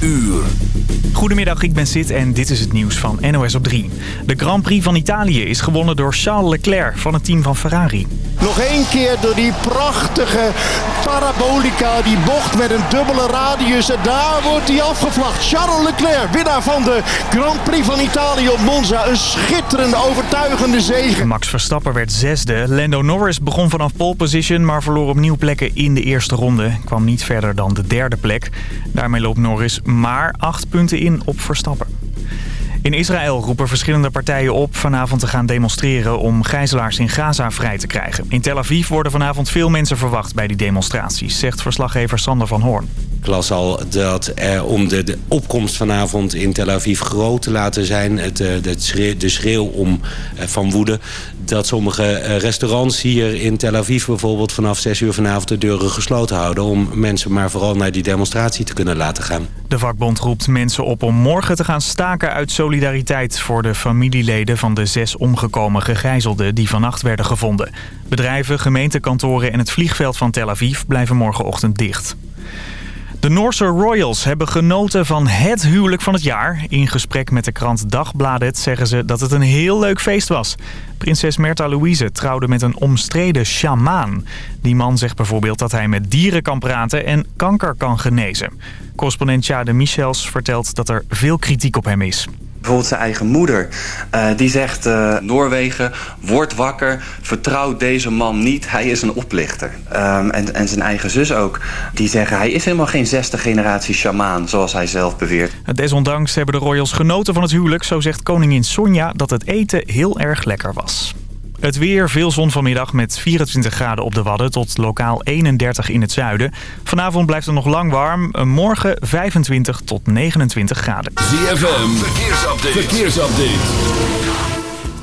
uur. Goedemiddag, ik ben Sid en dit is het nieuws van NOS op 3. De Grand Prix van Italië is gewonnen door Charles Leclerc van het team van Ferrari. Nog één keer door die prachtige parabolica, die bocht met een dubbele radius. En daar wordt hij afgevlacht. Charles Leclerc, winnaar van de Grand Prix van Italië op Monza. Een schitterende, overtuigende zege. Max Verstappen werd zesde. Lando Norris begon vanaf pole position, maar verloor opnieuw plekken in de eerste ronde. Kwam niet verder dan de derde plek. Daarmee loopt Norris maar acht punten in op Verstappen. In Israël roepen verschillende partijen op vanavond te gaan demonstreren om gijzelaars in Gaza vrij te krijgen. In Tel Aviv worden vanavond veel mensen verwacht bij die demonstraties, zegt verslaggever Sander van Hoorn. Las al dat om de, opkomst vanavond in Tel Aviv groot te laten zijn... Het, het schreeuw, de schreeuw om, van woede... dat sommige restaurants hier in Tel Aviv bijvoorbeeld... vanaf 6 uur vanavond de deuren gesloten houden... om mensen maar vooral naar die demonstratie te kunnen laten gaan. De vakbond roept mensen op om morgen te gaan staken uit solidariteit... voor de familieleden van de zes omgekomen gegijzelden die vannacht werden gevonden. Bedrijven, gemeentekantoren en het vliegveld van Tel Aviv blijven morgenochtend dicht. De Noorse Royals hebben genoten van het huwelijk van het jaar. In gesprek met de krant Dagbladet zeggen ze dat het een heel leuk feest was. Prinses Märtha Louise trouwde met een omstreden sjamaan. Die man zegt bijvoorbeeld dat hij met dieren kan praten en kanker kan genezen. Correspondent Tjade Michels vertelt dat er veel kritiek op hem is. Bijvoorbeeld zijn eigen moeder. Uh, die zegt, uh, Noorwegen, word wakker, vertrouw deze man niet, hij is een oplichter. Um, en, en zijn eigen zus ook. Die zeggen, hij is helemaal geen zesde generatie shamaan, zoals hij zelf beweert. Desondanks hebben de royals genoten van het huwelijk. Zo zegt koningin Sonja dat het eten heel erg lekker was. Het weer, veel zon vanmiddag met 24 graden op de Wadden tot lokaal 31 in het zuiden. Vanavond blijft het nog lang warm. Morgen 25 tot 29 graden. ZFM, verkeersupdate. verkeersupdate.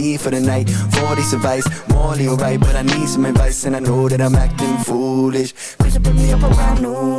leave for the night. 40's advice, morally alright, but I need some advice, and I know that I'm acting foolish. Please put me up around noon.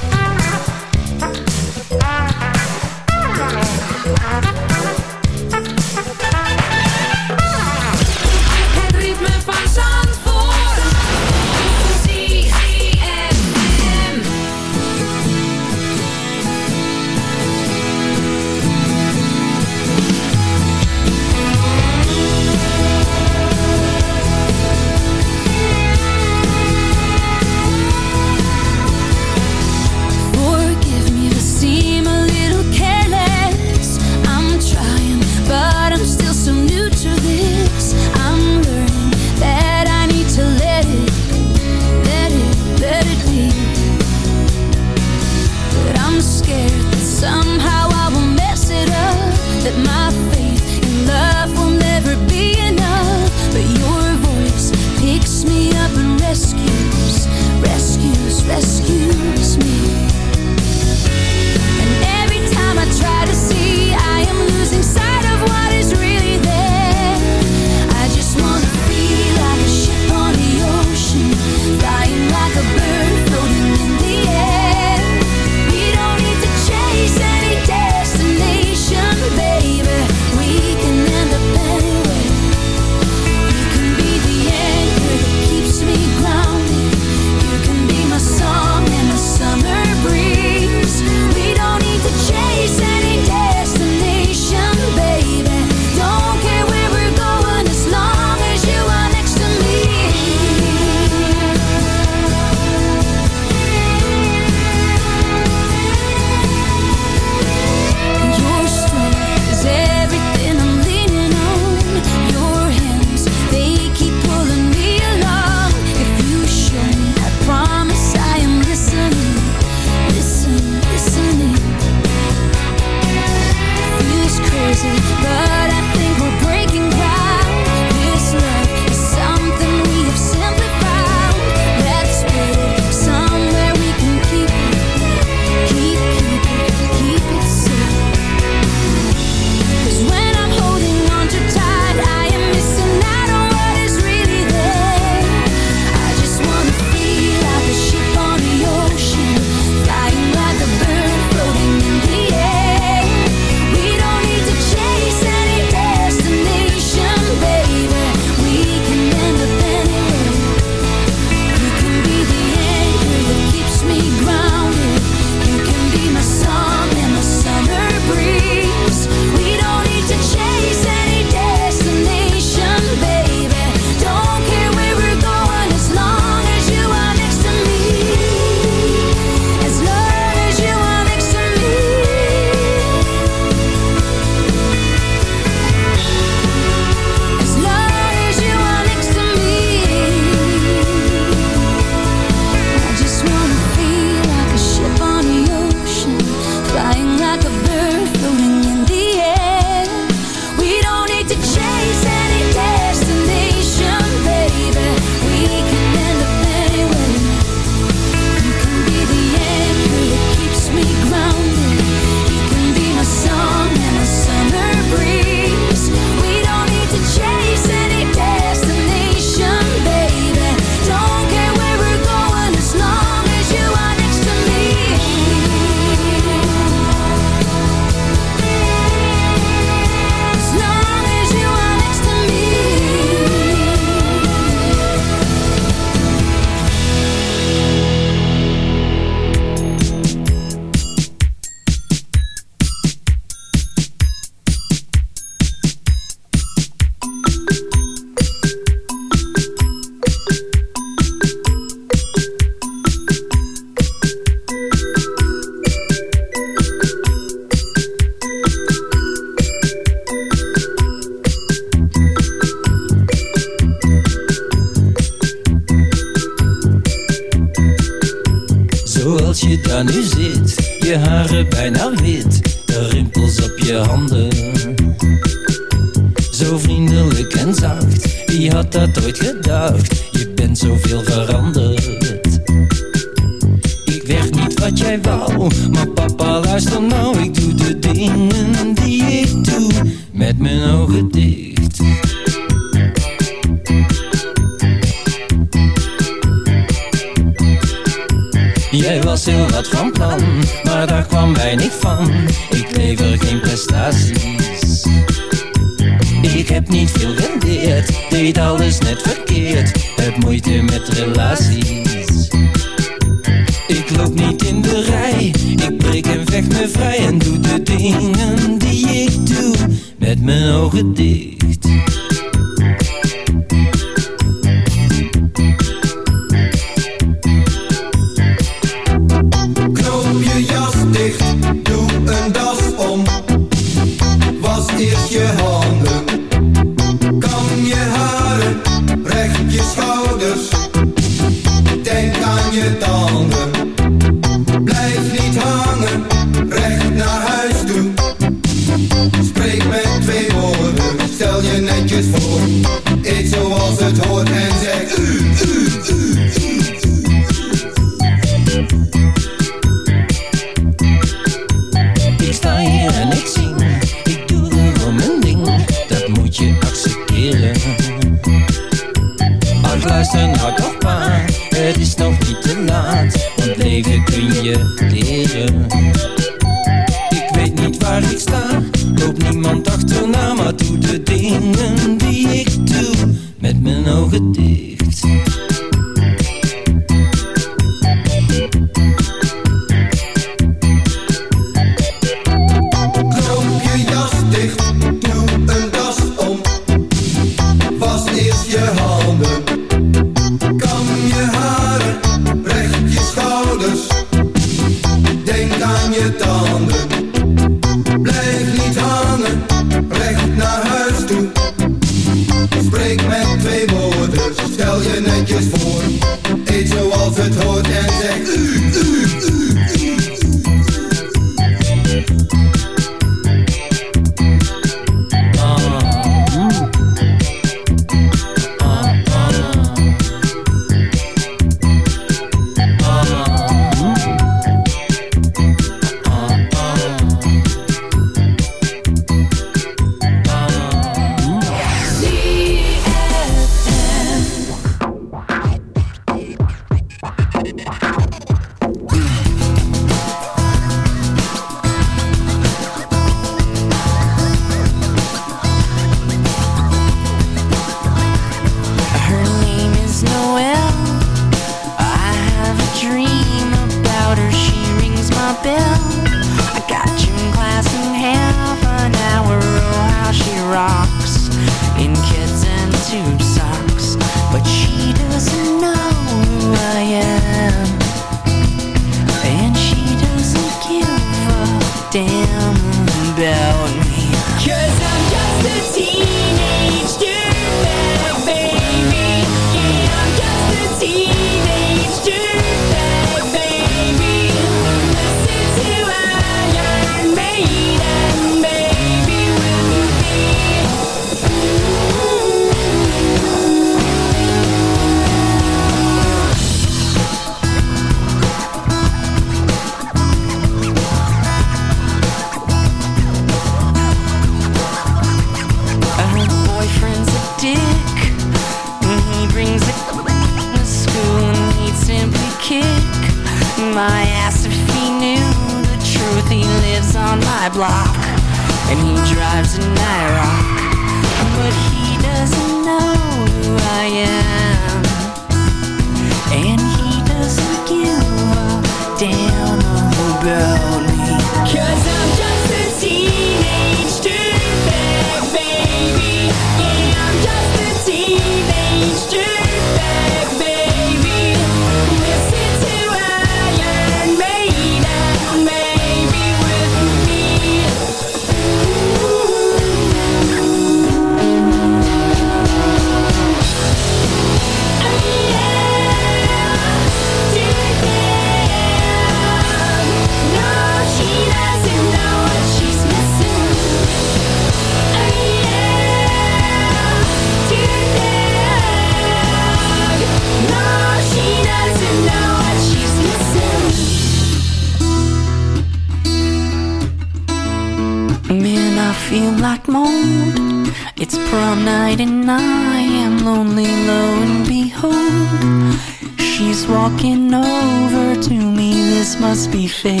fake.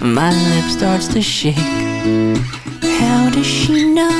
My lip starts to shake. How does she know?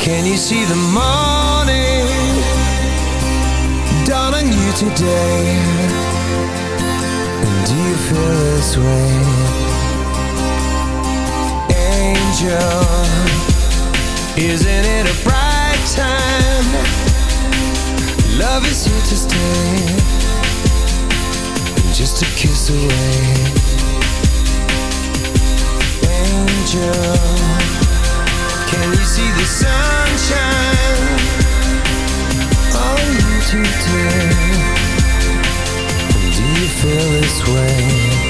can you see the morning dawn on you today? And do you feel this way? Angel, isn't it a bright time? Love is here to stay, and just a kiss away. Angel, can you see the sunshine you do you feel this way?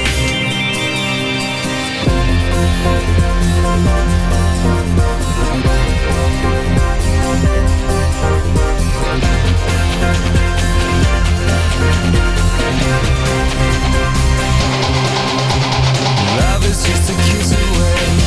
Love is just a kiss away.